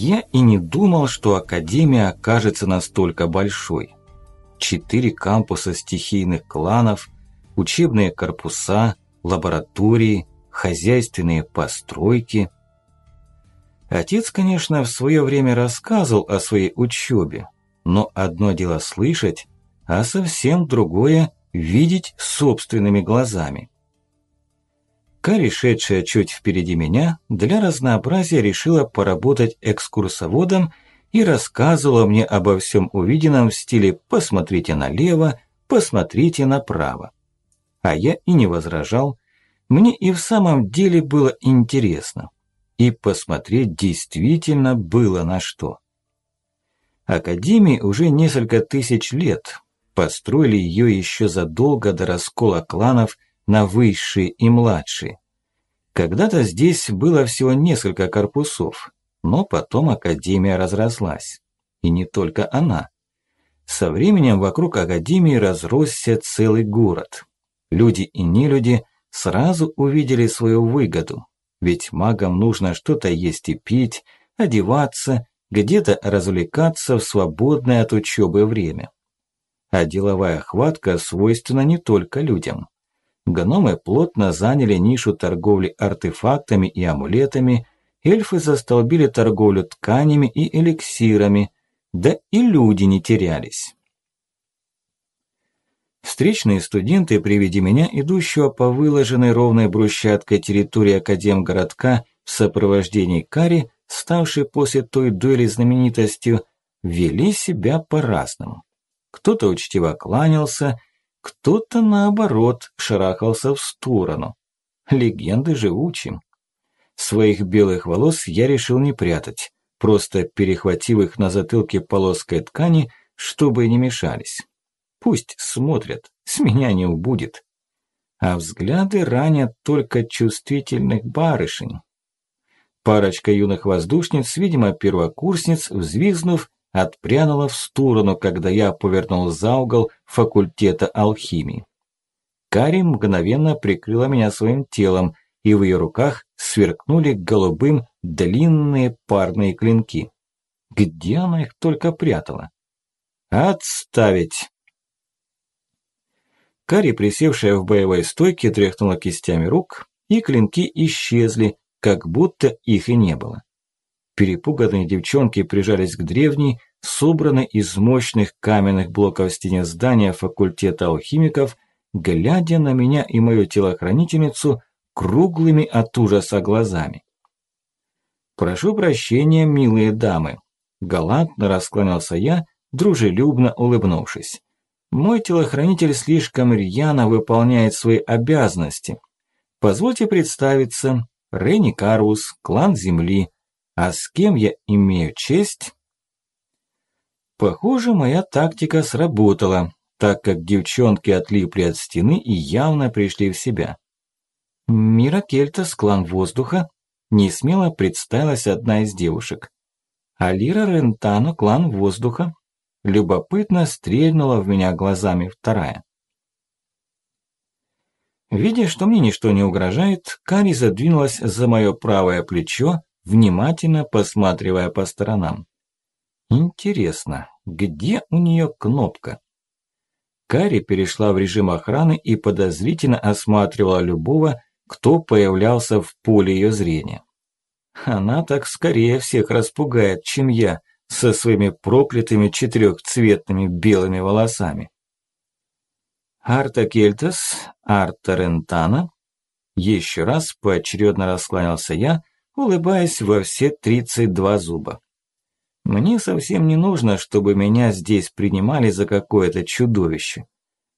Я и не думал, что Академия окажется настолько большой. Четыре кампуса стихийных кланов, учебные корпуса, лаборатории, хозяйственные постройки. Отец, конечно, в свое время рассказывал о своей учебе, но одно дело слышать, а совсем другое – видеть собственными глазами. Кари, шедшая чуть впереди меня, для разнообразия решила поработать экскурсоводом и рассказывала мне обо всем увиденном в стиле «посмотрите налево, посмотрите направо». А я и не возражал, мне и в самом деле было интересно. И посмотреть действительно было на что. Академии уже несколько тысяч лет. Построили ее еще задолго до раскола кланов на высшие и младшие. Когда-то здесь было всего несколько корпусов, но потом Академия разрослась. И не только она. Со временем вокруг Академии разросся целый город. Люди и нелюди сразу увидели свою выгоду. Ведь магам нужно что-то есть и пить, одеваться, где-то развлекаться в свободное от учебы время. А деловая хватка свойственна не только людям. Гномы плотно заняли нишу торговли артефактами и амулетами, эльфы застолбили торговлю тканями и эликсирами, да и люди не терялись. Встречные студенты при виде меня, идущего по выложенной ровной брусчаткой территории Академгородка в сопровождении Кари, ставшей после той дуэли знаменитостью, вели себя по-разному. Кто-то учтиво кланялся, кто-то, наоборот, шарахался в сторону. Легенды живучим. Своих белых волос я решил не прятать, просто перехватив их на затылке полоской ткани, чтобы не мешались. Пусть смотрят, с меня не убудет. А взгляды ранят только чувствительных барышень. Парочка юных воздушниц, видимо, первокурсниц, взвизгнув, отпрянула в сторону, когда я повернул за угол факультета алхимии. Кари мгновенно прикрыла меня своим телом, и в ее руках сверкнули голубым длинные парные клинки. Где она их только прятала? «Отставить!» Кари, присевшая в боевой стойке, тряхнула кистями рук, и клинки исчезли, как будто их и не было. Перепуганные девчонки прижались к древней, собранной из мощных каменных блоков стене здания факультета алхимиков, глядя на меня и мою телохранительницу круглыми от ужаса глазами. «Прошу прощения, милые дамы», – галантно расклонился я, дружелюбно улыбнувшись. Мой телохранитель слишком рьяно выполняет свои обязанности. Позвольте представиться, Ренни Карус, клан Земли. А с кем я имею честь? Похоже, моя тактика сработала, так как девчонки отлипли от стены и явно пришли в себя. Мира Кельтас, клан воздуха, несмело представилась одна из девушек. Алира Рентано, клан воздуха, Любопытно стрельнула в меня глазами вторая. Видя, что мне ничто не угрожает, Кари задвинулась за мое правое плечо, внимательно посматривая по сторонам. Интересно, где у нее кнопка? Кари перешла в режим охраны и подозрительно осматривала любого, кто появлялся в поле ее зрения. Она так скорее всех распугает, чем я, со своими проклятыми четырехцветными белыми волосами. Арта Кельтас, Арта Рентана. Еще раз поочередно раскланялся я, улыбаясь во все тридцать два зуба. Мне совсем не нужно, чтобы меня здесь принимали за какое-то чудовище.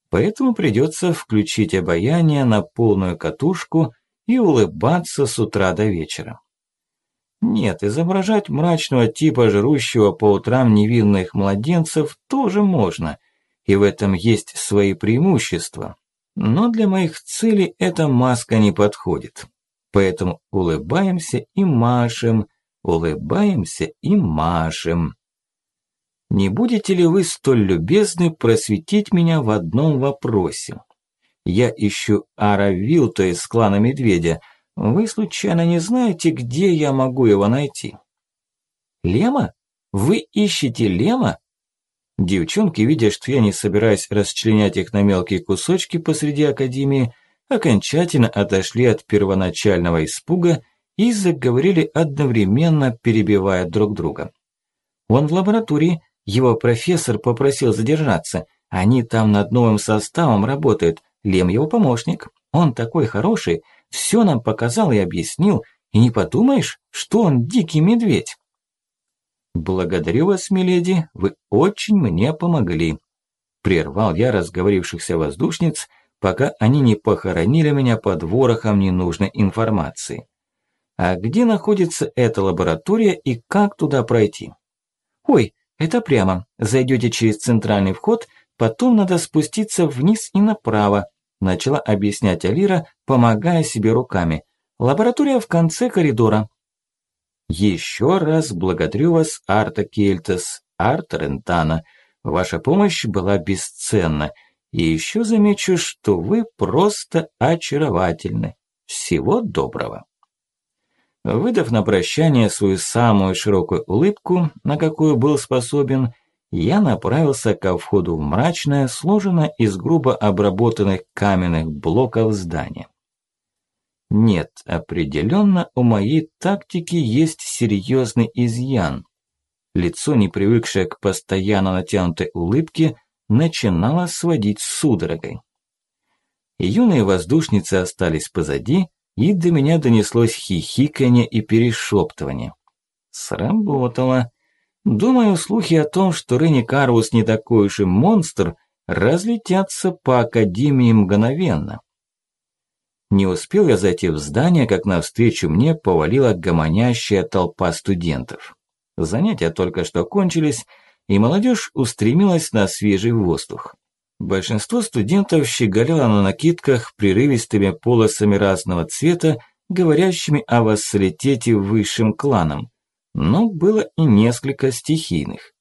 Поэтому придется включить обаяние на полную катушку и улыбаться с утра до вечера. Нет, изображать мрачного типа жрущего по утрам невинных младенцев тоже можно, и в этом есть свои преимущества. Но для моих целей эта маска не подходит. Поэтому улыбаемся и машем, улыбаемся и машем. Не будете ли вы столь любезны просветить меня в одном вопросе? Я ищу Аравил, то есть клана Медведя, вы случайно не знаете, где я могу его найти? Лема? Вы ищете Лема? Девчонки, видя, что я не собираюсь расчленять их на мелкие кусочки посреди академии, окончательно отошли от первоначального испуга и заговорили одновременно, перебивая друг друга. Он в лаборатории, его профессор попросил задержаться. Они там над новым составом работают. Лем его помощник. Он такой хороший, все нам показал и объяснил. И не подумаешь, что он дикий медведь. «Благодарю вас, миледи, вы очень мне помогли», – прервал я разговорившихся воздушниц, пока они не похоронили меня под ворохом ненужной информации. «А где находится эта лаборатория и как туда пройти?» «Ой, это прямо. Зайдете через центральный вход, потом надо спуститься вниз и направо», – начала объяснять Алира, помогая себе руками. «Лаборатория в конце коридора». Еще раз благодарю вас, Арта Кельтес, Арта Рентана. Ваша помощь была бесценна. И еще замечу, что вы просто очаровательны. Всего доброго. Выдав на прощание свою самую широкую улыбку, на какую был способен, я направился ко входу в мрачное, сложенное из грубо обработанных каменных блоков здание. Нет, определенно у моей тактики есть серьезный изъян. Лицо, не привыкшее к постоянно натянутой улыбке, начинало сводить судорогой. Юные воздушницы остались позади, и до меня донеслось хихиканье и перешептывание. Сработало. Думаю, слухи о том, что Ренни Карвус не такой уж и монстр, разлетятся по Академии мгновенно. Не успел я зайти в здание, как навстречу мне повалила гомонящая толпа студентов. Занятия только что кончились, и молодежь устремилась на свежий воздух. Большинство студентов щеголяло на накидках прерывистыми полосами разного цвета, говорящими о вассалитете высшим кланам, но было и несколько стихийных.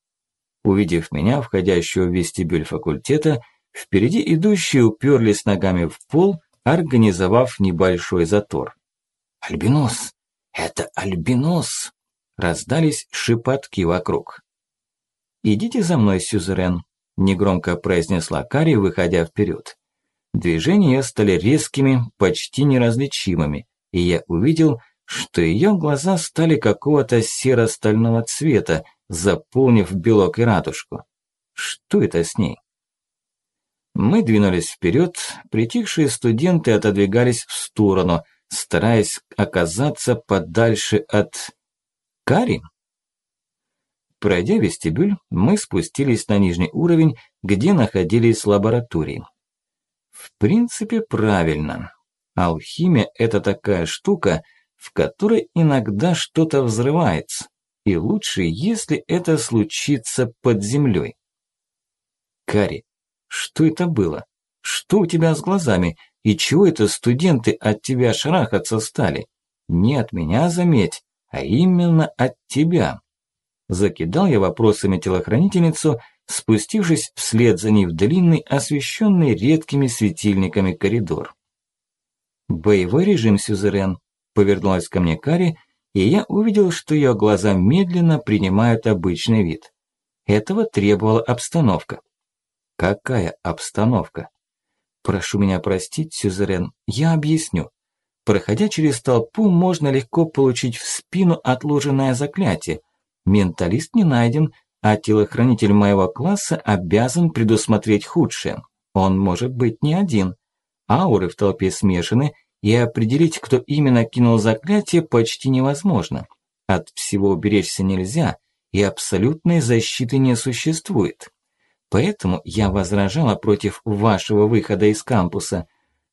Увидев меня, входящего в вестибюль факультета, впереди идущие уперлись ногами в пол организовав небольшой затор. «Альбинос! Это альбинос!» Раздались шепотки вокруг. «Идите за мной, Сюзерен», – негромко произнесла Кари, выходя вперед. Движения стали резкими, почти неразличимыми, и я увидел, что ее глаза стали какого-то серо-стального цвета, заполнив белок и радужку. Что это с ней? Мы двинулись вперед, притихшие студенты отодвигались в сторону, стараясь оказаться подальше от... Кари? Пройдя вестибюль, мы спустились на нижний уровень, где находились лаборатории. В принципе, правильно. Алхимия – это такая штука, в которой иногда что-то взрывается. И лучше, если это случится под землей. Кари, что это было? Что у тебя с глазами? И чего это студенты от тебя шарахаться стали? Не от меня, заметь, а именно от тебя. Закидал я вопросами телохранительницу, спустившись вслед за ней в длинный, освещенный редкими светильниками коридор. «Боевой режим, Сюзерен», – повернулась ко мне Кари, и я увидел, что ее глаза медленно принимают обычный вид. Этого требовала обстановка. Какая обстановка? Прошу меня простить, Сюзерен, я объясню. Проходя через толпу, можно легко получить в спину отложенное заклятие. Менталист не найден, а телохранитель моего класса обязан предусмотреть худшее. Он может быть не один. Ауры в толпе смешаны, и определить, кто именно кинул заклятие, почти невозможно. От всего уберечься нельзя, и абсолютной защиты не существует. Поэтому я возражала против вашего выхода из кампуса.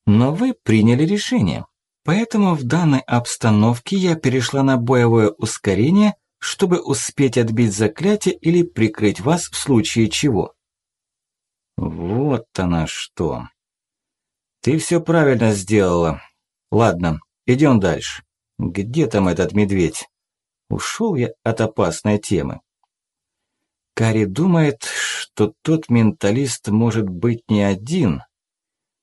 Но вы приняли решение. Поэтому в данной обстановке я перешла на боевое ускорение, чтобы успеть отбить заклятие или прикрыть вас в случае чего. Вот она что. Ты все правильно сделала. Ладно, идем дальше. Где там этот медведь? Ушел я от опасной темы. Кари думает, что тот менталист может быть не один.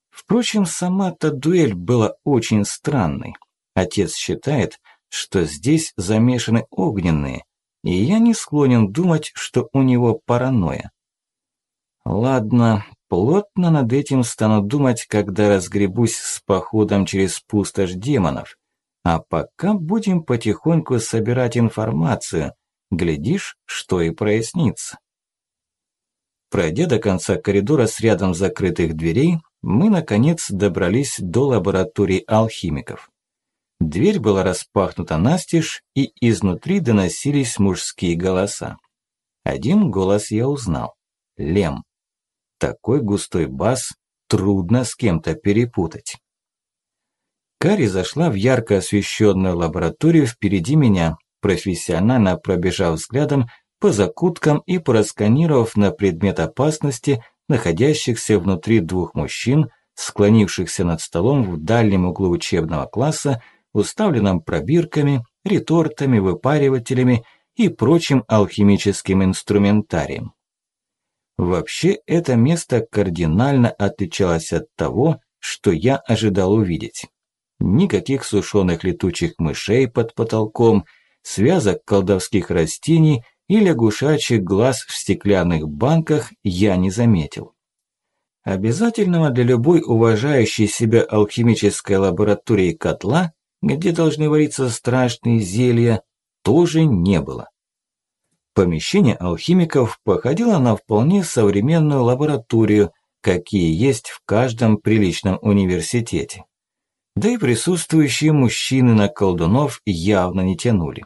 Впрочем, сама-то дуэль была очень странной. Отец считает, что здесь замешаны огненные. и я не склонен думать, что у него паранойя. Ладно, плотно над этим стану думать, когда разгребусь с походом через пустошь демонов. А пока будем потихоньку собирать информацию. Глядишь, что и прояснится. Пройдя до конца коридора с рядом закрытых дверей, мы, наконец, добрались до лаборатории алхимиков. Дверь была распахнута настежь, и изнутри доносились мужские голоса. Один голос я узнал. Лем. Такой густой бас трудно с кем-то перепутать. Кари зашла в ярко освещенную лабораторию впереди меня, профессионально пробежав взглядом по закуткам и просканировав на предмет опасности находящихся внутри двух мужчин, склонившихся над столом в дальнем углу учебного класса, уставленном пробирками, ретортами, выпаривателями и прочим алхимическим инструментарием. Вообще, это место кардинально отличалось от того, что я ожидал увидеть. Никаких сушеных летучих мышей под потолком, связок колдовских растений и лягушачьих глаз в стеклянных банках я не заметил. Обязательного для любой уважающей себя алхимической лаборатории котла, где должны вариться страшные зелья, тоже не было. Помещение алхимиков походило на вполне современную лабораторию, какие есть в каждом приличном университете. Да и присутствующие мужчины на колдунов явно не тянули.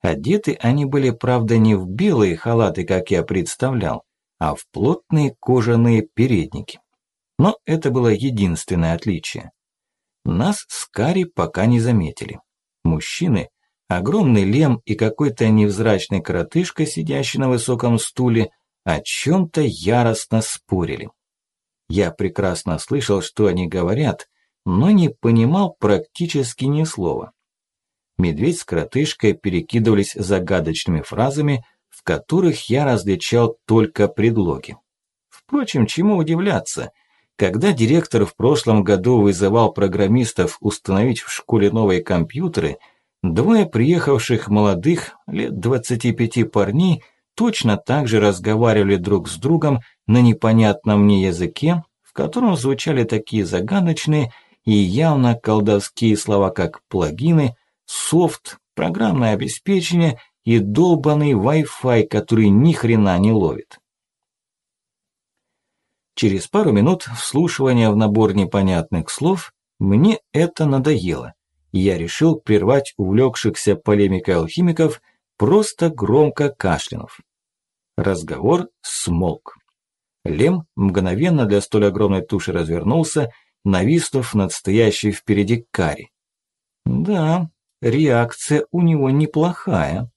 Одеты они были, правда, не в белые халаты, как я представлял, а в плотные кожаные передники. Но это было единственное отличие. Нас с Кари пока не заметили. Мужчины огромный лем и какой-то невзрачный коротышка, сидящий на высоком стуле, о чем-то яростно спорили. Я прекрасно слышал, что они говорят, но не понимал практически ни слова. Медведь с коротышкой перекидывались загадочными фразами, в которых я различал только предлоги. Впрочем, чему удивляться, когда директор в прошлом году вызывал программистов установить в школе новые компьютеры – Двое приехавших молодых, лет 25 парней, точно так же разговаривали друг с другом на непонятном мне языке, в котором звучали такие загадочные и явно колдовские слова, как плагины, софт, программное обеспечение и долбанный Wi-Fi, который ни хрена не ловит. Через пару минут вслушивания в набор непонятных слов мне это надоело я решил прервать увлекшихся полемикой алхимиков, просто громко кашлянув. Разговор смолк. Лем мгновенно для столь огромной туши развернулся, нависнув над стоящей впереди Кари. Да, реакция у него неплохая.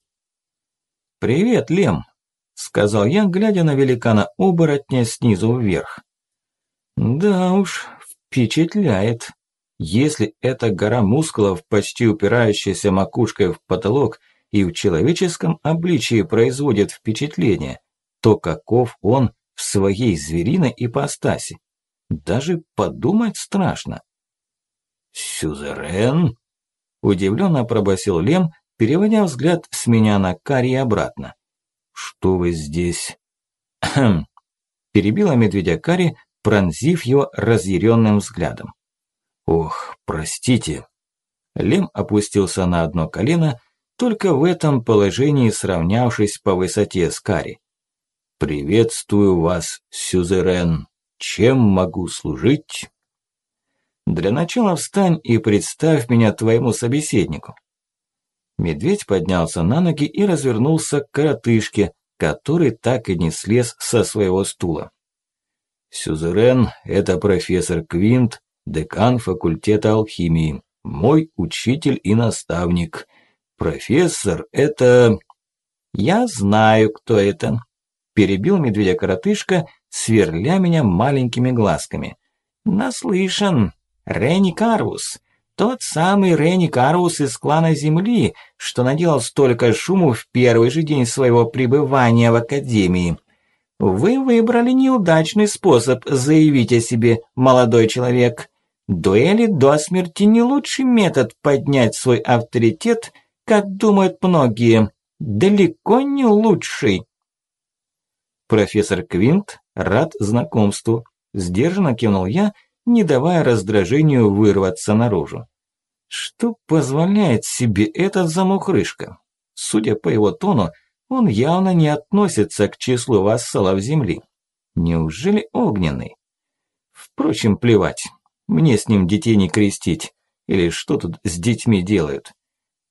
«Привет, Лем», – сказал я, глядя на великана-оборотня снизу вверх. «Да уж, впечатляет», если эта гора мускулов, почти упирающаяся макушкой в потолок, и в человеческом обличии производит впечатление, то каков он в своей звериной ипостаси? Даже подумать страшно. «Сюзерен?» – удивленно пробасил Лем, переводя взгляд с меня на Кари обратно. «Что вы здесь?» Перебила медведя Кари, пронзив его разъяренным взглядом. Ох, простите. Лем опустился на одно колено, только в этом положении сравнявшись по высоте с Кари. «Приветствую вас, сюзерен. Чем могу служить?» «Для начала встань и представь меня твоему собеседнику». Медведь поднялся на ноги и развернулся к коротышке, который так и не слез со своего стула. «Сюзерен – это профессор Квинт, декан факультета алхимии, мой учитель и наставник. Профессор – это… Я знаю, кто это. Перебил медведя-коротышка, сверля меня маленькими глазками. Наслышан. Ренни Карвус. Тот самый Ренни Карвус из клана Земли, что наделал столько шуму в первый же день своего пребывания в Академии. Вы выбрали неудачный способ заявить о себе, молодой человек. Дуэли до смерти не лучший метод поднять свой авторитет, как думают многие. далеко не лучший. Профессор Квинт рад знакомству. Сдержанно кивнул я, не давая раздражению вырваться наружу. Что позволяет себе этот замухрышка? Судя по его тону, он явно не относится к числу вассалов земли. Неужели огненный? Впрочем, плевать. Мне с ним детей не крестить. Или что тут с детьми делают?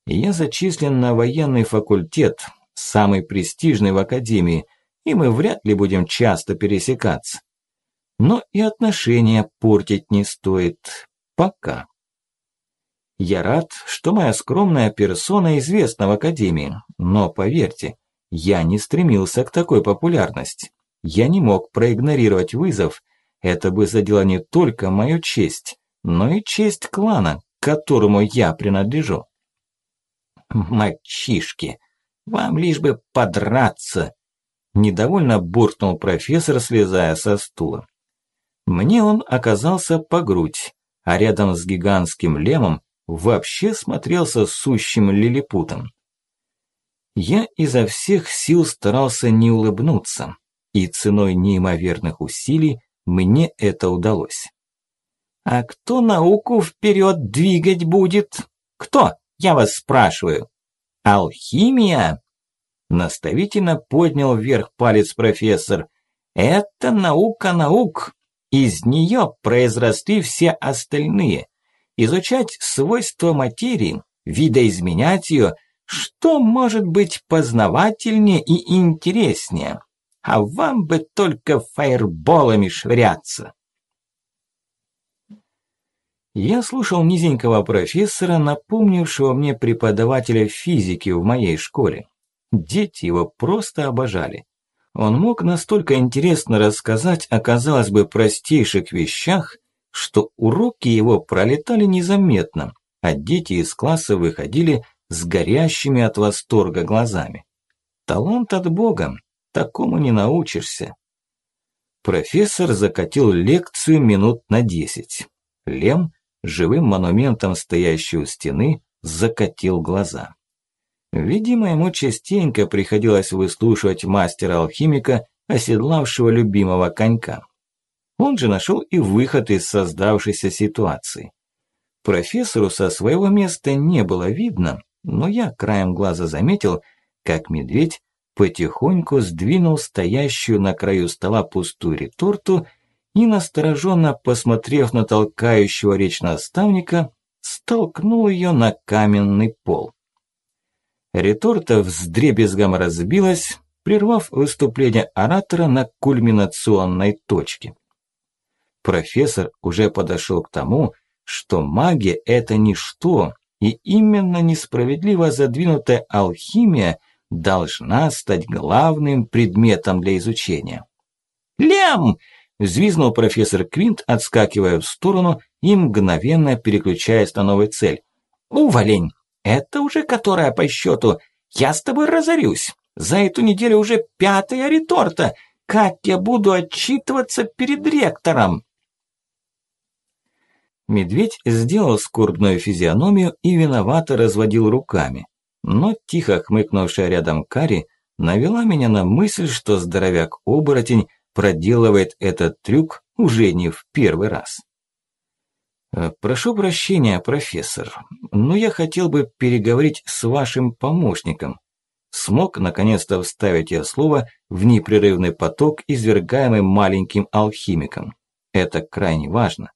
Я зачислен на военный факультет, самый престижный в академии, и мы вряд ли будем часто пересекаться. Но и отношения портить не стоит. Пока. Я рад, что моя скромная персона известна в Академии, но поверьте, я не стремился к такой популярности. Я не мог проигнорировать вызов, это бы задело не только мою честь, но и честь клана, к которому я принадлежу. «Мальчишки, вам лишь бы подраться!» Недовольно буркнул профессор, слезая со стула. Мне он оказался по грудь, а рядом с гигантским лемом вообще смотрелся сущим лилипутом. Я изо всех сил старался не улыбнуться, и ценой неимоверных усилий мне это удалось. «А кто науку вперед двигать будет? Кто, я вас спрашиваю? Алхимия?» Наставительно поднял вверх палец профессор. «Это наука наук. Из нее произросли все остальные изучать свойства материи, видоизменять ее, что может быть познавательнее и интереснее. А вам бы только фаерболами швыряться. Я слушал низенького профессора, напомнившего мне преподавателя физики в моей школе. Дети его просто обожали. Он мог настолько интересно рассказать о, казалось бы, простейших вещах, что уроки его пролетали незаметно, а дети из класса выходили с горящими от восторга глазами. Талант от Бога, такому не научишься. Профессор закатил лекцию минут на десять. Лем, живым монументом стоящий у стены, закатил глаза. Видимо, ему частенько приходилось выслушивать мастера-алхимика, оседлавшего любимого конька. Он же нашел и выход из создавшейся ситуации. Профессору со своего места не было видно, но я краем глаза заметил, как медведь потихоньку сдвинул стоящую на краю стола пустую реторту и, настороженно посмотрев на толкающего речь наставника, столкнул ее на каменный пол. Реторта вздребезгом разбилась, прервав выступление оратора на кульминационной точке профессор уже подошел к тому, что магия – это ничто, и именно несправедливо задвинутая алхимия должна стать главным предметом для изучения. «Лем!» – взвизнул профессор Квинт, отскакивая в сторону и мгновенно переключаясь на новую цель. «Уволень! Это уже которая по счету? Я с тобой разорюсь! За эту неделю уже пятая реторта! Как я буду отчитываться перед ректором?» Медведь сделал скорбную физиономию и виновато разводил руками. Но тихо хмыкнувшая рядом Кари навела меня на мысль, что здоровяк-оборотень проделывает этот трюк уже не в первый раз. «Э, «Прошу прощения, профессор, но я хотел бы переговорить с вашим помощником». Смог наконец-то вставить я слово в непрерывный поток, извергаемый маленьким алхимиком. Это крайне важно.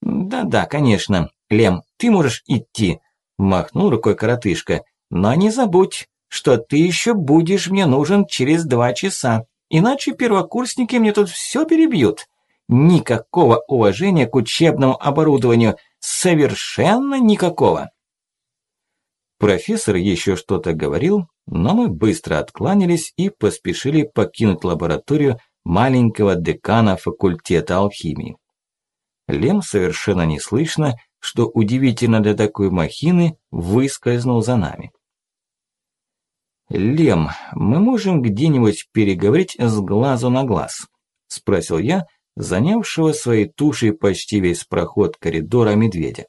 «Да-да, конечно. Лем, ты можешь идти», – махнул рукой коротышка. «Но не забудь, что ты еще будешь мне нужен через два часа, иначе первокурсники мне тут все перебьют. Никакого уважения к учебному оборудованию, совершенно никакого». Профессор еще что-то говорил, но мы быстро откланялись и поспешили покинуть лабораторию маленького декана факультета алхимии. Лем совершенно неслышно, что удивительно для такой махины, выскользнул за нами. «Лем, мы можем где-нибудь переговорить с глазу на глаз?» – спросил я, занявшего своей тушей почти весь проход коридора медведя.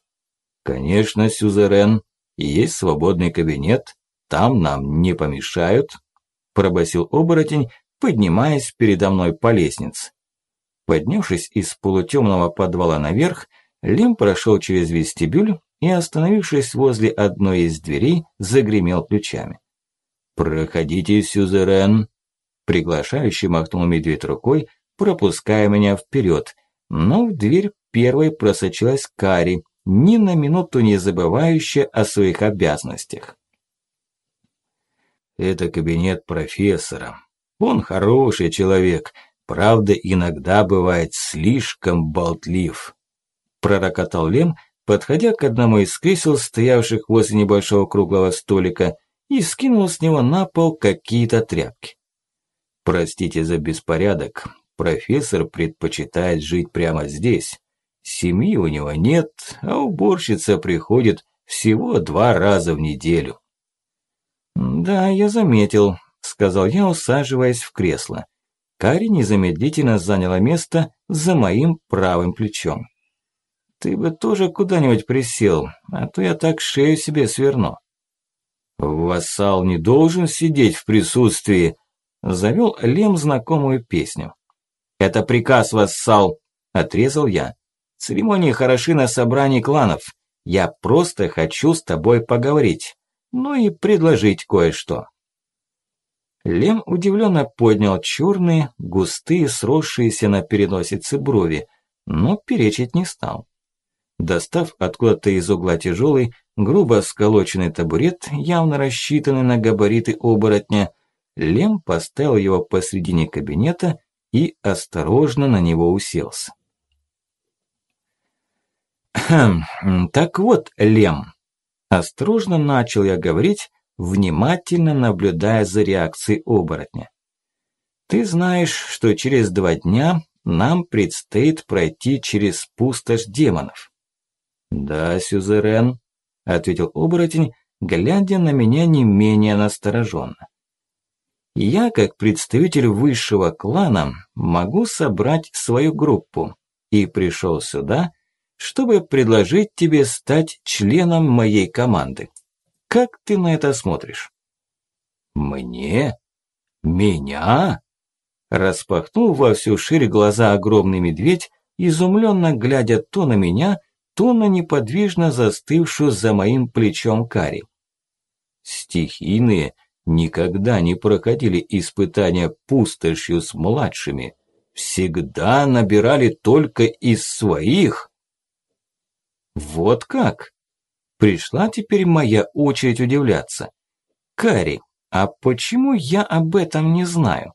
«Конечно, Сюзерен, есть свободный кабинет, там нам не помешают?» – пробасил оборотень, поднимаясь передо мной по лестнице. Поднявшись из полутемного подвала наверх, Лим прошел через вестибюль и, остановившись возле одной из дверей, загремел ключами. «Проходите, сюзерен!» Приглашающий махнул медведь рукой, пропуская меня вперед, но в дверь первой просочилась Кари, ни на минуту не забывающая о своих обязанностях. «Это кабинет профессора. Он хороший человек, правда, иногда бывает слишком болтлив», пророкотал Лем, подходя к одному из кресел, стоявших возле небольшого круглого столика, и скинул с него на пол какие-то тряпки. Простите за беспорядок, профессор предпочитает жить прямо здесь. Семьи у него нет, а уборщица приходит всего два раза в неделю. «Да, я заметил», – сказал я, усаживаясь в кресло. Кари незамедлительно заняла место за моим правым плечом. «Ты бы тоже куда-нибудь присел, а то я так шею себе сверну». «Вассал не должен сидеть в присутствии», завел Лем знакомую песню. «Это приказ, вассал!» – отрезал я. «Церемонии хороши на собрании кланов. Я просто хочу с тобой поговорить. Ну и предложить кое-что». Лем удивленно поднял черные, густые, сросшиеся на переносице брови, но перечить не стал. Достав откуда-то из угла тяжелый, грубо сколоченный табурет, явно рассчитанный на габариты оборотня, Лем поставил его посредине кабинета и осторожно на него уселся. «Хм, так вот, Лем», – осторожно начал я говорить, внимательно наблюдая за реакцией оборотня. «Ты знаешь, что через два дня нам предстоит пройти через пустошь демонов». «Да, сюзерен», – ответил оборотень, глядя на меня не менее настороженно. Я, как представитель высшего клана, могу собрать свою группу и пришел сюда, чтобы предложить тебе стать членом моей команды. Как ты на это смотришь? Мне? Меня? Распахнул во всю ширь глаза огромный медведь, изумленно глядя то на меня, то на неподвижно застывшую за моим плечом Кари. Стихийные – никогда не проходили испытания пустошью с младшими, всегда набирали только из своих. Вот как? Пришла теперь моя очередь удивляться. Кари, а почему я об этом не знаю?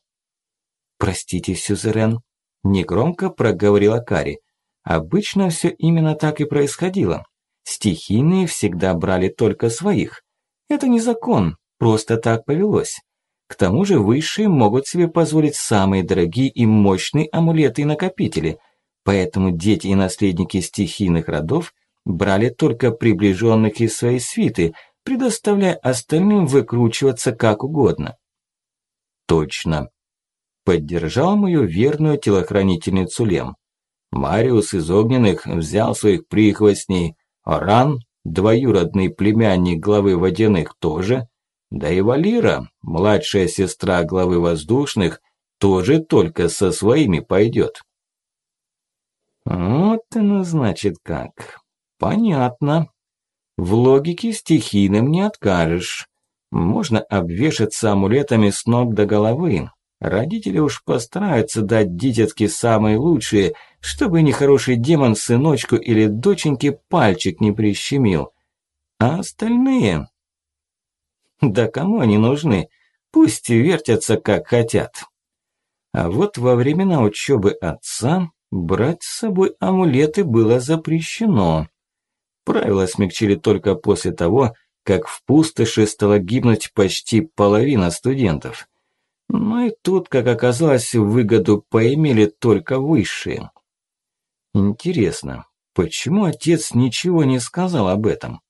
Простите, сюзерен, негромко проговорила Кари. Обычно все именно так и происходило. Стихийные всегда брали только своих. Это не закон, Просто так повелось. К тому же высшие могут себе позволить самые дорогие и мощные амулеты и накопители, поэтому дети и наследники стихийных родов брали только приближенных из своей свиты, предоставляя остальным выкручиваться как угодно. Точно. Поддержал мою верную телохранительницу Лем. Мариус из Огненных взял своих прихвостней, Оран, двоюродный племянник главы Водяных тоже, да и Валира, младшая сестра главы воздушных, тоже только со своими пойдет. Вот оно значит как. Понятно. В логике стихийным не откажешь. Можно обвешаться амулетами с ног до головы. Родители уж постараются дать дитятке самые лучшие, чтобы нехороший демон сыночку или доченьке пальчик не прищемил. А остальные да кому они нужны? Пусть вертятся как хотят. А вот во времена учебы отца брать с собой амулеты было запрещено. Правила смягчили только после того, как в пустоши стала гибнуть почти половина студентов. Но и тут, как оказалось, выгоду поимели только высшие. Интересно, почему отец ничего не сказал об этом?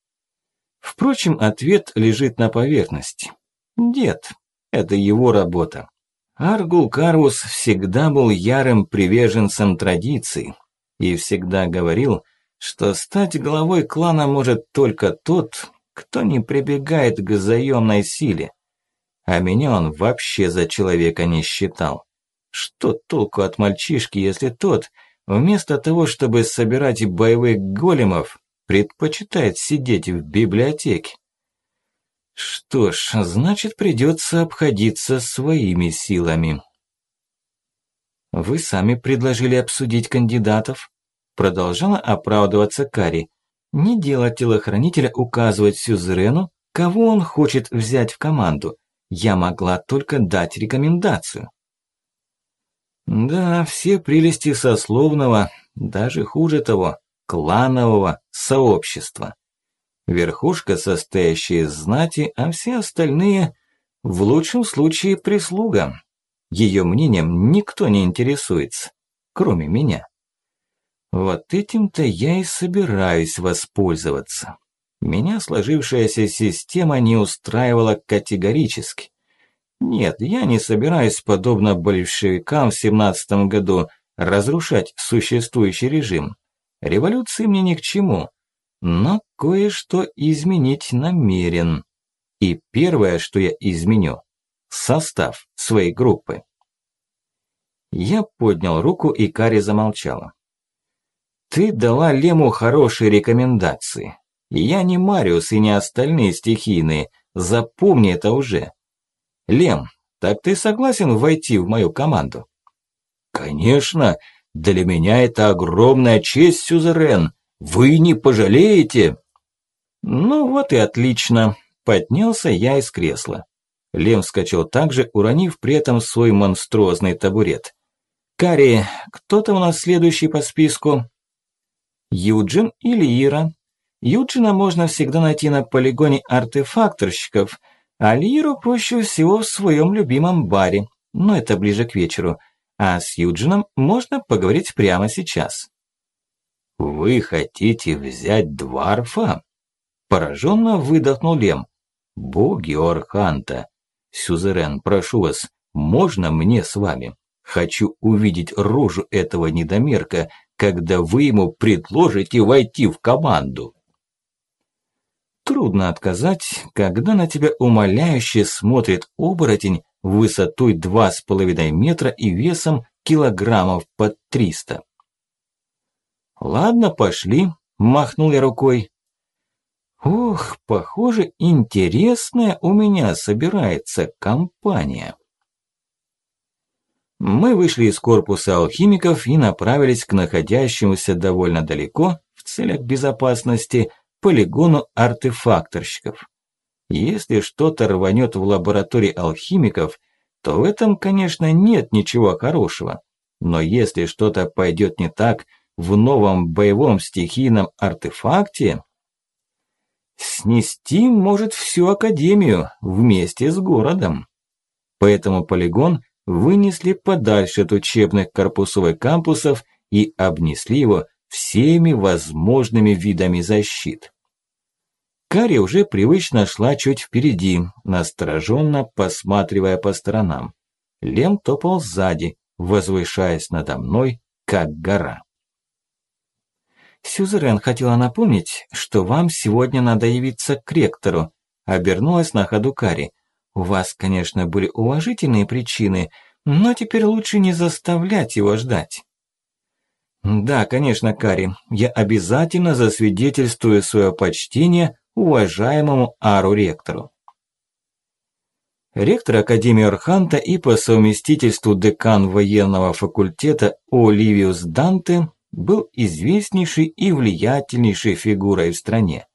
Впрочем, ответ лежит на поверхности. Дед, это его работа. Аргул Карус всегда был ярым приверженцем традиций и всегда говорил, что стать главой клана может только тот, кто не прибегает к заемной силе. А меня он вообще за человека не считал. Что толку от мальчишки, если тот, вместо того, чтобы собирать боевых големов, предпочитает сидеть в библиотеке? Что ж, значит придется обходиться своими силами. Вы сами предложили обсудить кандидатов. Продолжала оправдываться Кари. Не дело телохранителя указывать Сюзерену, кого он хочет взять в команду. Я могла только дать рекомендацию. Да, все прелести сословного, даже хуже того, кланового сообщества. Верхушка, состоящая из знати, а все остальные, в лучшем случае, прислуга. Ее мнением никто не интересуется, кроме меня. Вот этим-то я и собираюсь воспользоваться. Меня сложившаяся система не устраивала категорически. Нет, я не собираюсь, подобно большевикам в семнадцатом году, разрушать существующий режим. Революции мне ни к чему, но кое-что изменить намерен. И первое, что я изменю – состав своей группы. Я поднял руку, и Кари замолчала. Ты дала Лему хорошие рекомендации. Я не Мариус и не остальные стихийные. Запомни это уже. Лем, так ты согласен войти в мою команду? Конечно. Для меня это огромная честь, Сюзерен. Вы не пожалеете? Ну вот и отлично. Поднялся я из кресла. Лем вскочил также, уронив при этом свой монструозный табурет. «Карри, кто там у нас следующий по списку?» Юджин или Ира. Юджина можно всегда найти на полигоне артефакторщиков, а Лиру проще всего в своем любимом баре, но это ближе к вечеру. А с Юджином можно поговорить прямо сейчас. «Вы хотите взять Дварфа?» Пораженно выдохнул Лем. «Боги Орханта! Сюзерен, прошу вас, можно мне с вами? Хочу увидеть рожу этого недомерка, когда вы ему предложите войти в команду. Трудно отказать, когда на тебя умоляюще смотрит оборотень высотой два с половиной метра и весом килограммов под триста. «Ладно, пошли», – махнул я рукой. «Ох, похоже, интересная у меня собирается компания». Мы вышли из корпуса алхимиков и направились к находящемуся довольно далеко, в целях безопасности, полигону артефакторщиков. Если что-то рванет в лаборатории алхимиков, то в этом, конечно, нет ничего хорошего. Но если что-то пойдет не так в новом боевом стихийном артефакте, снести может всю Академию вместе с городом. Поэтому полигон – вынесли подальше от учебных корпусов и кампусов и обнесли его всеми возможными видами защит. Кари уже привычно шла чуть впереди, настороженно посматривая по сторонам. Лем топал сзади, возвышаясь надо мной, как гора. Сюзерен хотела напомнить, что вам сегодня надо явиться к ректору, обернулась на ходу Кари. У вас, конечно, были уважительные причины, но теперь лучше не заставлять его ждать. Да, конечно, Кари, я обязательно засвидетельствую свое почтение уважаемому Ару-ректору. Ректор Академии Орханта и по совместительству декан военного факультета Оливиус Данте был известнейшей и влиятельнейшей фигурой в стране.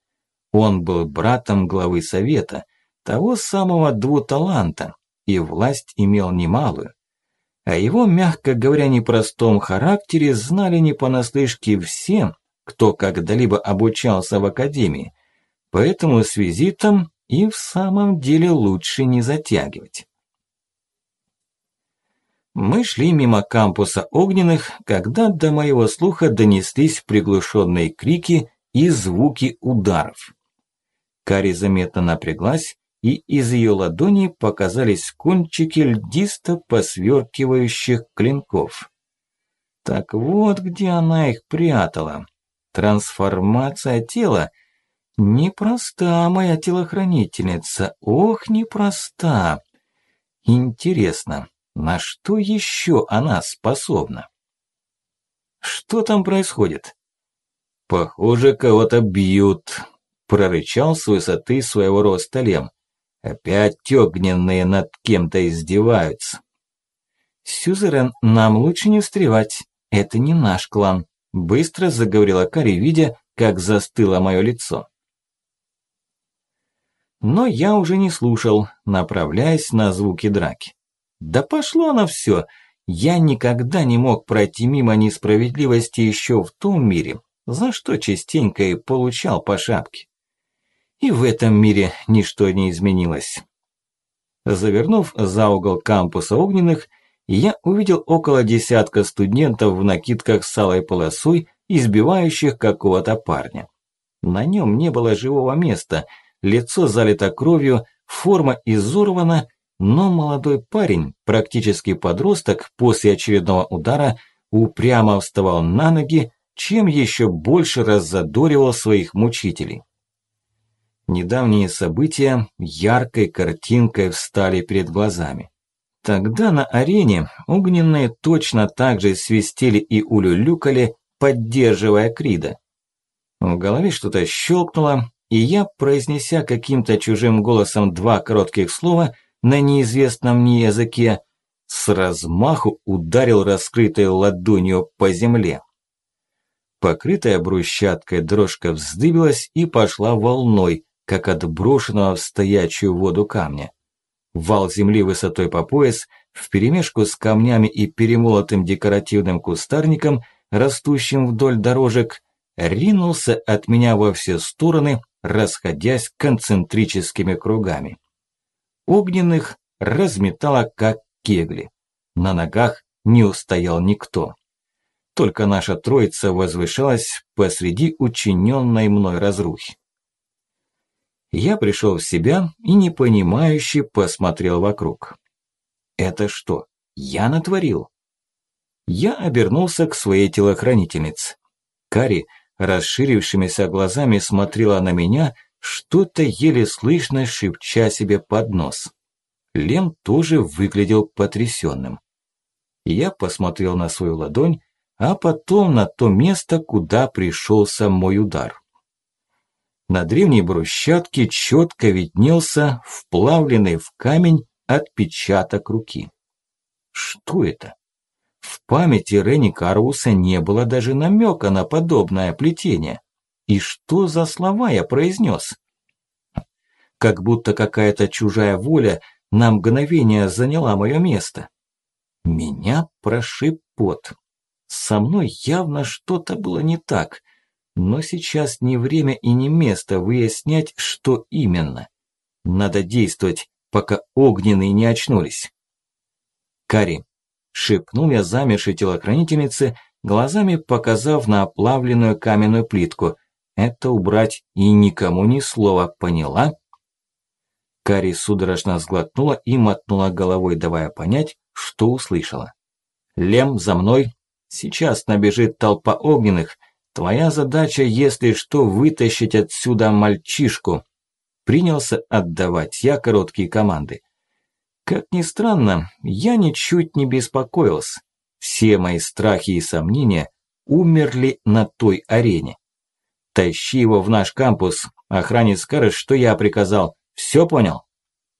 Он был братом главы совета – того самого двуталанта, и власть имел немалую. О его, мягко говоря, непростом характере знали не понаслышке все, кто когда-либо обучался в академии, поэтому с визитом и в самом деле лучше не затягивать. Мы шли мимо кампуса огненных, когда до моего слуха донеслись приглушенные крики и звуки ударов. Кари заметно напряглась и из ее ладони показались кончики льдисто посверкивающих клинков. Так вот, где она их прятала. Трансформация тела. Непроста моя телохранительница, ох, непроста. Интересно, на что еще она способна? Что там происходит? Похоже, кого-то бьют, прорычал с высоты своего роста Лем. Опять огненные над кем-то издеваются. Сюзерен, нам лучше не встревать. Это не наш клан. Быстро заговорила Кари, видя, как застыло мое лицо. Но я уже не слушал, направляясь на звуки драки. Да пошло оно все. Я никогда не мог пройти мимо несправедливости еще в том мире, за что частенько и получал по шапке. И в этом мире ничто не изменилось. Завернув за угол кампуса огненных, я увидел около десятка студентов в накидках с алой полосой, избивающих какого-то парня. На нем не было живого места – лицо залито кровью, форма изорвана, но молодой парень, практически подросток, после очередного удара упрямо вставал на ноги, чем еще больше раззадоривал своих мучителей. Недавние события яркой картинкой встали перед глазами. Тогда на арене огненные точно так же свистели и улюлюкали, поддерживая Крида. В голове что-то щелкнуло, и я, произнеся каким-то чужим голосом два коротких слова на неизвестном мне языке, с размаху ударил раскрытой ладонью по земле. Покрытая брусчаткой дрожка вздыбилась и пошла волной, как от в стоячую воду камня. Вал земли высотой по пояс, вперемешку с камнями и перемолотым декоративным кустарником, растущим вдоль дорожек, ринулся от меня во все стороны, расходясь концентрическими кругами. Огненных разметало как кегли. На ногах не устоял никто. Только наша троица возвышалась посреди учиненной мной разрухи. Я пришел в себя и непонимающе посмотрел вокруг. Это что, я натворил? Я обернулся к своей телохранительнице. Кари расширившимися глазами смотрела на меня, что-то еле слышно шепча себе под нос. Лем тоже выглядел потрясенным. Я посмотрел на свою ладонь, а потом на то место, куда пришелся мой удар. На древней брусчатке четко виднелся вплавленный в камень отпечаток руки. Что это? В памяти Ренни Каруса не было даже намека на подобное плетение. И что за слова я произнес? Как будто какая-то чужая воля на мгновение заняла мое место. Меня прошиб пот. Со мной явно что-то было не так, но сейчас не время и не место выяснять, что именно. Надо действовать, пока огненные не очнулись. Кари, шепнул я замершей телохранительнице, глазами показав на оплавленную каменную плитку. Это убрать и никому ни слова, поняла? Кари судорожно сглотнула и мотнула головой, давая понять, что услышала. «Лем, за мной! Сейчас набежит толпа огненных. Твоя задача, если что, вытащить отсюда мальчишку!» Принялся отдавать я короткие команды. Как ни странно, я ничуть не беспокоился. Все мои страхи и сомнения умерли на той арене. Тащи его в наш кампус. Охранец скажет, что я приказал. Все понял?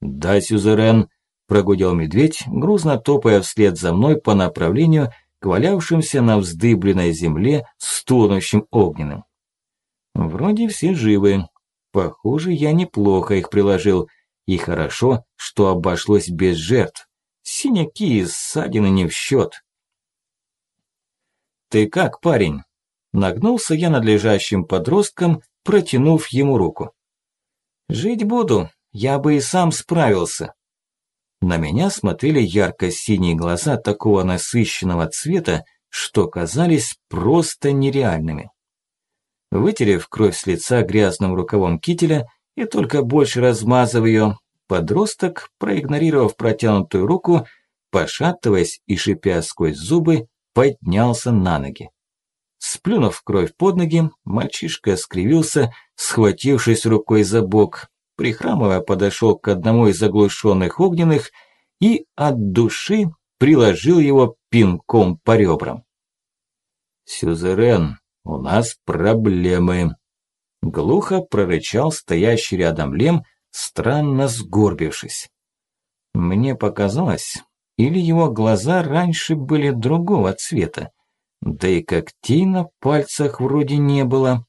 Да, сюзерен, прогудел медведь, грузно топая вслед за мной по направлению к валявшимся на вздыбленной земле стонущим огненным. Вроде все живы. Похоже, я неплохо их приложил. И хорошо, что обошлось без жертв. Синяки и ссадины не в счет. «Ты как, парень?» Нагнулся я над лежащим подростком, протянув ему руку. «Жить буду, я бы и сам справился». На меня смотрели ярко-синие глаза такого насыщенного цвета, что казались просто нереальными. Вытерев кровь с лица грязным рукавом кителя, и только больше размазав ее, подросток, проигнорировав протянутую руку, пошатываясь и шипя сквозь зубы, поднялся на ноги. Сплюнув кровь под ноги, мальчишка скривился, схватившись рукой за бок, прихрамывая подошел к одному из заглушенных огненных и от души приложил его пинком по ребрам. «Сюзерен, у нас проблемы», – глухо прорычал стоящий рядом Лем, странно сгорбившись. Мне показалось, или его глаза раньше были другого цвета, да и когтей на пальцах вроде не было.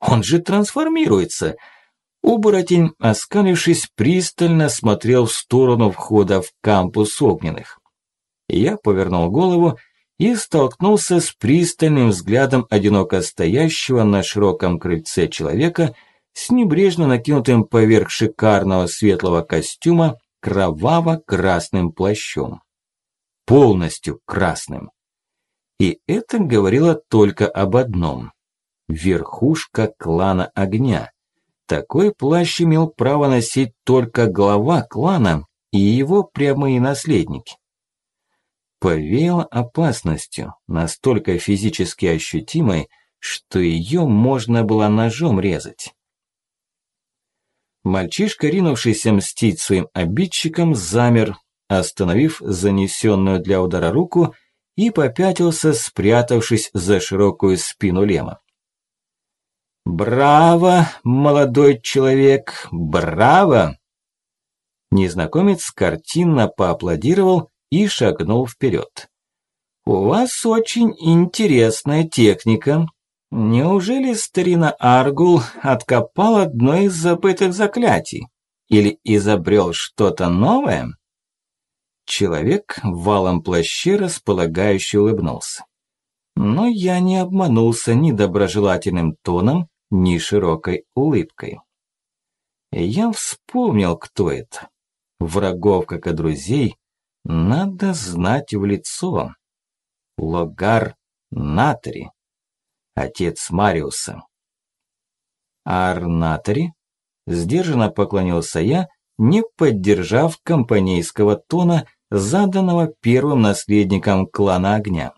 Он же трансформируется. Оборотень, оскалившись, пристально смотрел в сторону входа в кампус огненных. Я повернул голову и столкнулся с пристальным взглядом одиноко стоящего на широком крыльце человека с небрежно накинутым поверх шикарного светлого костюма кроваво-красным плащом. Полностью красным. И это говорило только об одном. Верхушка клана огня. Такой плащ имел право носить только глава клана и его прямые наследники. Повеяло опасностью, настолько физически ощутимой, что ее можно было ножом резать. Мальчишка, ринувшийся мстить своим обидчикам, замер, остановив занесенную для удара руку и попятился, спрятавшись за широкую спину Лема. «Браво, молодой человек, браво!» Незнакомец картинно поаплодировал и шагнул вперед. «У вас очень интересная техника, Неужели старина Аргул откопал одно из забытых заклятий? Или изобрел что-то новое? Человек в валом плаще располагающе улыбнулся. Но я не обманулся ни доброжелательным тоном, ни широкой улыбкой. Я вспомнил, кто это. Врагов, как и друзей, надо знать в лицо. Логар Натри отец Мариуса. Арнатори? Сдержанно поклонился я, не поддержав компанейского тона, заданного первым наследником клана огня.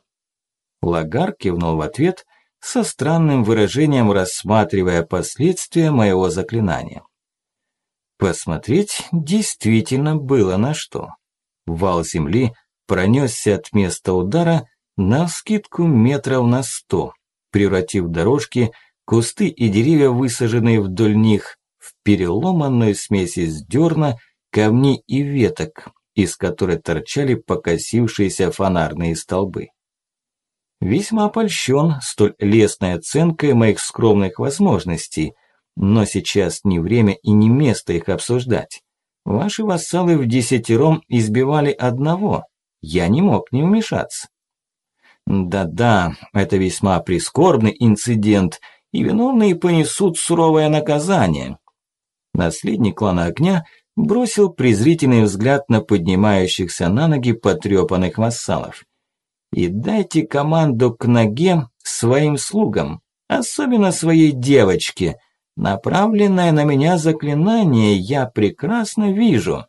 Лагар кивнул в ответ со странным выражением, рассматривая последствия моего заклинания. Посмотреть действительно было на что. Вал земли пронесся от места удара на скидку метров на сто, превратив дорожки, кусты и деревья, высаженные вдоль них, в переломанную смесь из дерна, камней и веток, из которой торчали покосившиеся фонарные столбы. Весьма опольщен столь лестной оценкой моих скромных возможностей, но сейчас не время и не место их обсуждать. Ваши вассалы в десятером избивали одного, я не мог не вмешаться. Да-да, это весьма прискорбный инцидент, и виновные понесут суровое наказание. Наследник клана огня бросил презрительный взгляд на поднимающихся на ноги потрепанных вассалов. И дайте команду к ноге своим слугам, особенно своей девочке. Направленное на меня заклинание я прекрасно вижу.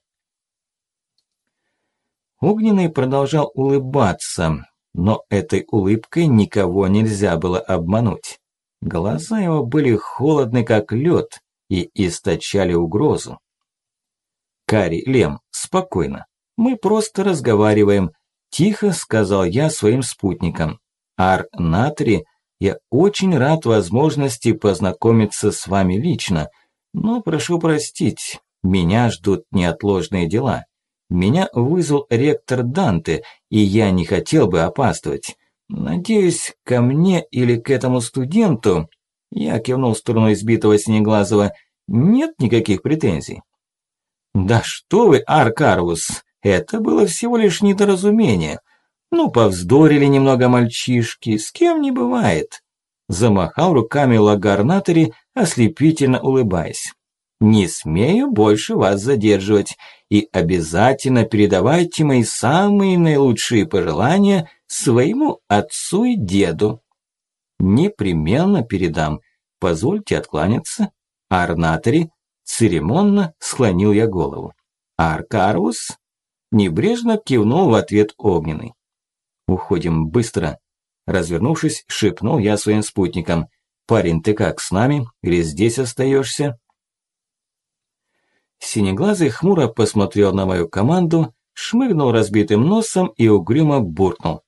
Огненный продолжал улыбаться, но этой улыбкой никого нельзя было обмануть. Глаза его были холодны, как лед, и источали угрозу. «Кари, Лем, спокойно. Мы просто разговариваем», – тихо сказал я своим спутникам. «Ар Натри, я очень рад возможности познакомиться с вами лично, но прошу простить, меня ждут неотложные дела. Меня вызвал ректор Данте, и я не хотел бы опаздывать. Надеюсь, ко мне или к этому студенту, я кивнул в сторону избитого Синеглазого, нет никаких претензий. Да что вы, Аркарвус, это было всего лишь недоразумение. Ну, повздорили немного мальчишки, с кем не бывает. Замахал руками Лагарнатори, ослепительно улыбаясь. Не смею больше вас задерживать и обязательно передавайте мои самые наилучшие пожелания своему отцу и деду. Непременно передам. Позвольте откланяться. Арнатори церемонно склонил я голову. Аркарус небрежно кивнул в ответ огненный. Уходим быстро. Развернувшись, шепнул я своим спутникам. «Парень, ты как, с нами? Или здесь остаешься? Синеглазый хмуро посмотрел на мою команду, шмыгнул разбитым носом и угрюмо буркнул.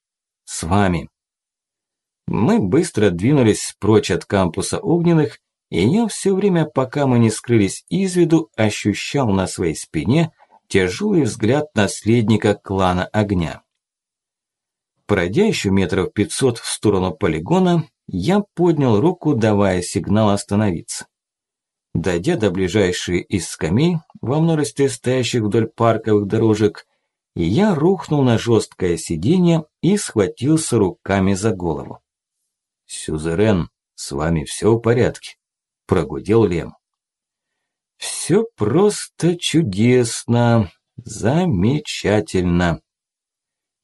«С вами». Мы быстро двинулись прочь от кампуса огненных, и я все время, пока мы не скрылись из виду, ощущал на своей спине тяжелый взгляд наследника клана огня. Пройдя еще метров пятьсот в сторону полигона, я поднял руку, давая сигнал остановиться. Дойдя до ближайшей из скамей, во множестве стоящих вдоль парковых дорожек, я рухнул на жесткое сиденье и схватился руками за голову. «Сюзерен, с вами все в порядке?» – прогудел Лем. «Все просто чудесно, замечательно».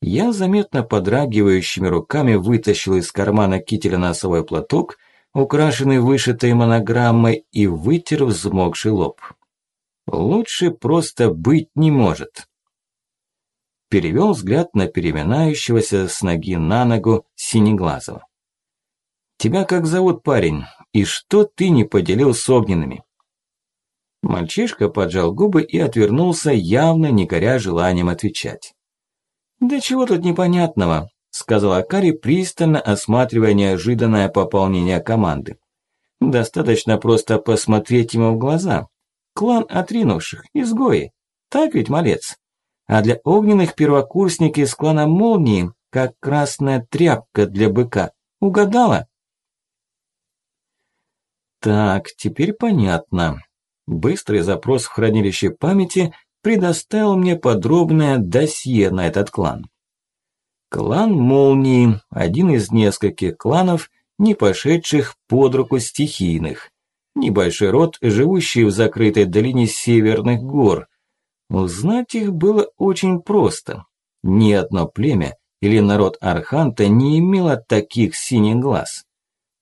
Я заметно подрагивающими руками вытащил из кармана кителя носовой платок, украшенный вышитой монограммой, и вытер взмокший лоб. Лучше просто быть не может. Перевел взгляд на переминающегося с ноги на ногу Синеглазого. «Тебя как зовут, парень? И что ты не поделил с огненными?» Мальчишка поджал губы и отвернулся, явно не горя желанием отвечать. «Да чего тут непонятного?» – сказала Кари, пристально осматривая неожиданное пополнение команды. «Достаточно просто посмотреть ему в глаза. Клан отринувших, изгои. Так ведь, малец? А для огненных первокурсники из клана Молнии, как красная тряпка для быка. Угадала?» Так, теперь понятно. Быстрый запрос в хранилище памяти – предоставил мне подробное досье на этот клан. Клан Молнии – один из нескольких кланов, не пошедших под руку стихийных. Небольшой род, живущий в закрытой долине северных гор. Узнать их было очень просто. Ни одно племя или народ Арханта не имело таких синих глаз.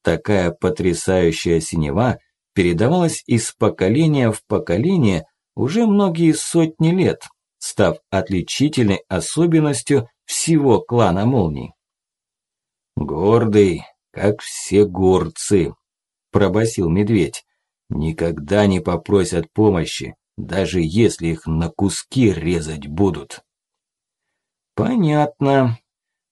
Такая потрясающая синева передавалась из поколения в поколение – уже многие сотни лет, став отличительной особенностью всего клана молний. «Гордый, как все горцы», – пробасил медведь. «Никогда не попросят помощи, даже если их на куски резать будут». «Понятно.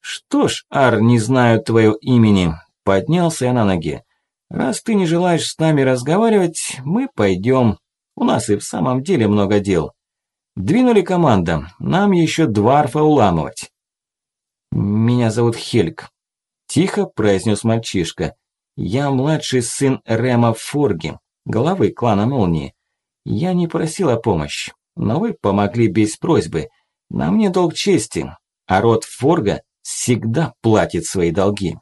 Что ж, Ар, не знаю твоего имени», – поднялся я на ноги. «Раз ты не желаешь с нами разговаривать, мы пойдем. У нас и в самом деле много дел. Двинули команда, нам еще дварфа уламывать. Меня зовут Хельк. Тихо произнес мальчишка. Я младший сын Рема Форги, главы клана Молнии. Я не просил о помощи, но вы помогли без просьбы. На мне долг чести, а род Форга всегда платит свои долги.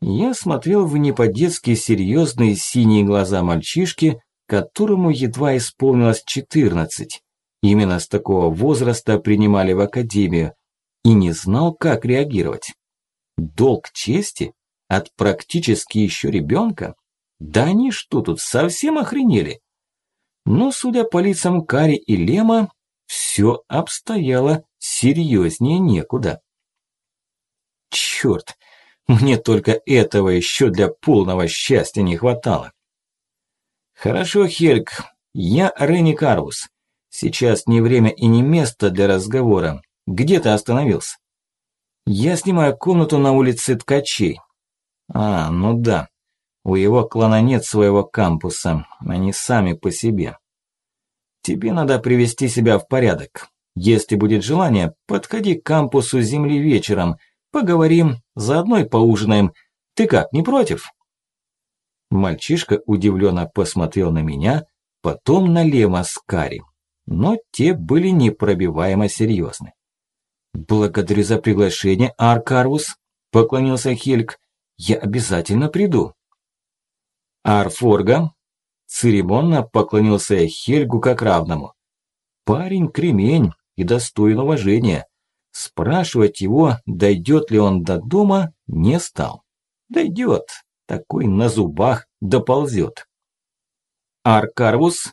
Я смотрел в не серьезные синие глаза мальчишки, которому едва исполнилось 14. Именно с такого возраста принимали в академию и не знал, как реагировать. Долг чести? От практически еще ребенка? Да они что тут, совсем охренели? Но, судя по лицам Кари и Лема, все обстояло серьезнее некуда. Черт, мне только этого еще для полного счастья не хватало. «Хорошо, Хельк, я Ренни Карвус. Сейчас не время и не место для разговора. Где ты остановился?» «Я снимаю комнату на улице Ткачей». «А, ну да. У его клана нет своего кампуса. Они сами по себе. Тебе надо привести себя в порядок. Если будет желание, подходи к кампусу Земли вечером. Поговорим, заодно и поужинаем. Ты как, не против?» Мальчишка удивленно посмотрел на меня, потом на Лема с Кари. Но те были непробиваемо серьезны. «Благодарю за приглашение, Аркарвус», – поклонился Хельк. «Я обязательно приду». «Арфорга», – церемонно поклонился Хельгу как равному. «Парень кремень и достоин уважения». Спрашивать его, дойдет ли он до дома, не стал. Дойдет, такой на зубах доползет. Аркарвус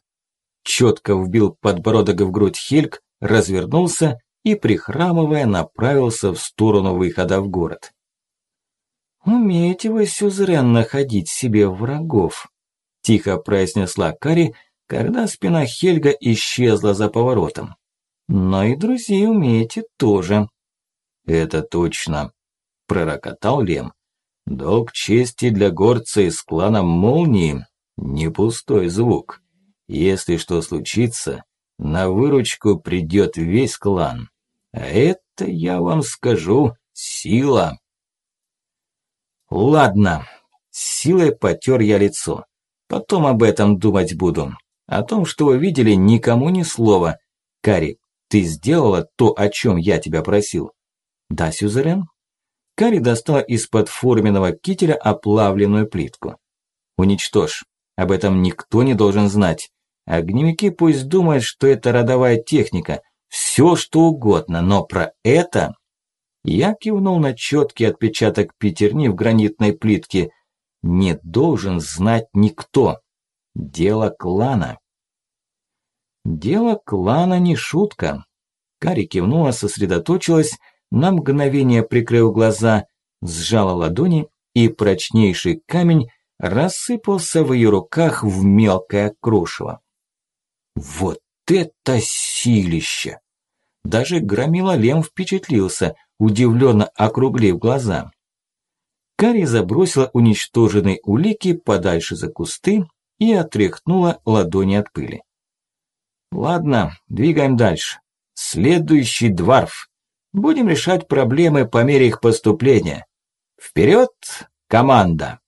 четко вбил подбородок в грудь Хельк, развернулся и, прихрамывая, направился в сторону выхода в город. «Умеете вы, сюзерен, находить себе врагов», – тихо произнесла Кари, когда спина Хельга исчезла за поворотом. «Но и друзей умеете тоже». «Это точно», – пророкотал Лем. «Долг чести для горца из клана Молнии – не пустой звук. Если что случится, на выручку придет весь клан. А это, я вам скажу, сила». Ладно, силой потер я лицо. Потом об этом думать буду. О том, что вы видели, никому ни слова. Кари, ты сделала то, о чем я тебя просил? Да, сюзерен? Кари достала из-под форменного кителя оплавленную плитку. Уничтожь. Об этом никто не должен знать. Огневики пусть думают, что это родовая техника. Все что угодно, но про это... Я кивнул на четкий отпечаток пятерни в гранитной плитке. Не должен знать никто. Дело клана. Дело клана не шутка. Кари кивнула, сосредоточилась, на мгновение прикрыв глаза, сжала ладони, и прочнейший камень рассыпался в ее руках в мелкое крошево. Вот это силище! Даже громила Лем впечатлился, удивленно округлив глаза. Кари забросила уничтоженные улики подальше за кусты и отряхнула ладони от пыли. Ладно, двигаем дальше. Следующий дворф. Будем решать проблемы по мере их поступления. Вперед, команда!